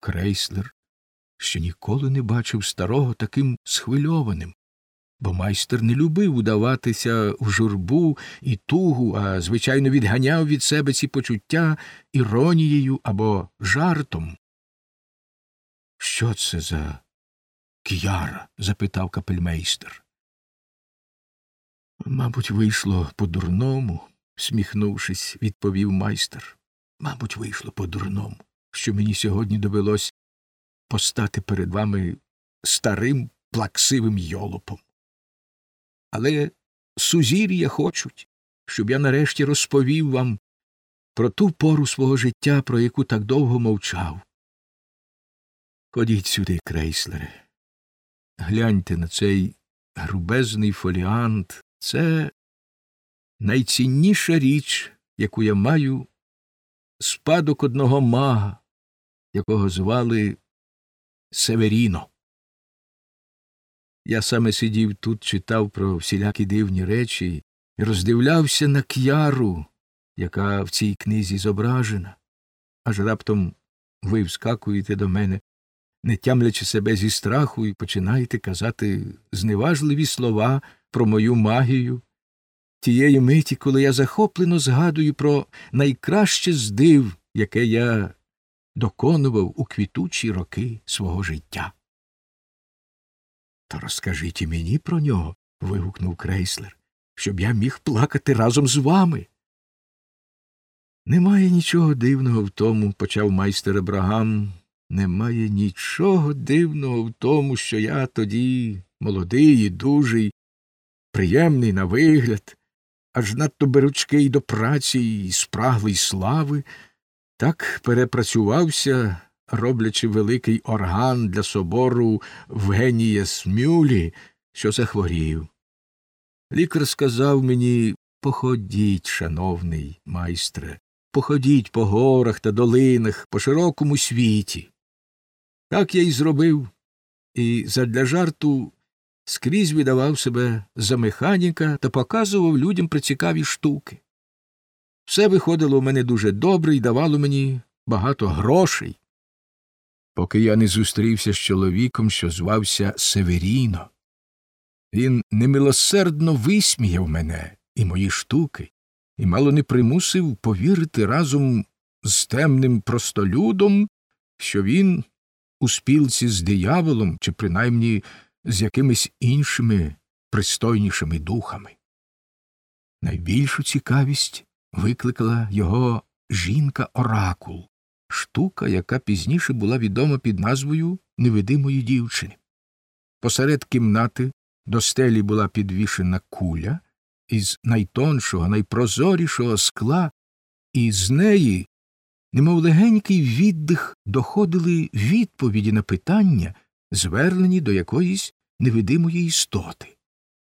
Крейслер ще ніколи не бачив старого таким схвильованим, бо майстер не любив удаватися в журбу і тугу, а звичайно відганяв від себе ці почуття іронією або жартом. Що це за к'яра? запитав капельмейстер. Мабуть, вийшло по дурному, сміхнувшись, відповів майстер. Мабуть, вийшло по дурному, що мені сьогодні довелось постати перед вами старим плаксивим йолопом. Але сузір'я хочуть, щоб я нарешті розповів вам про ту пору свого життя, про яку так довго мовчав. Ходіть сюди, крейслере, гляньте на цей грубезний фоліант, це найцінніша річ, яку я маю, спадок одного мага, якого звали Северіно. Я саме сидів тут, читав про всілякі дивні речі і роздивлявся на к'яру, яка в цій книзі зображена, аж раптом ви вскакуєте до мене, не тямлячи себе зі страху, і починаєте казати зневажливі слова про мою магію. Тієї миті, коли я захоплено згадую про найкраще здив, яке я доконував у квітучі роки свого життя. То розкажіть і мені про нього. вигукнув крейслер, щоб я міг плакати разом з вами. Немає нічого дивного в тому, почав майстер Абрагам, немає нічого дивного в тому, що я тоді молодий і дужий, приємний на вигляд, аж надто беручкий до праці і спраглий слави, так перепрацювався, роблячи великий орган для собору в генія Смюлі, що захворів. Лікар сказав мені походіть, шановний майстре, походіть по горах та долинах, по широкому світі. Так я й зробив, і задля жарту скрізь видавав себе за механіка та показував людям прицікаві штуки. Все виходило у мене дуже добре і давало мені багато грошей, поки я не зустрівся з чоловіком, що звався Северіно. Він немилосердно висміяв мене і мої штуки, і мало не примусив повірити разом з темним простолюдом, що він у спілці з дияволом чи принаймні з якимись іншими пристойнішими духами. Найбільшу цікавість викликала його жінка Оракул, штука, яка пізніше була відома під назвою невидимої дівчини. Посеред кімнати до стелі була підвішена куля із найтоншого, найпрозорішого скла, і з неї, немов легенький віддих, доходили відповіді на питання, звернені до якоїсь невидимої істоти.